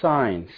signs.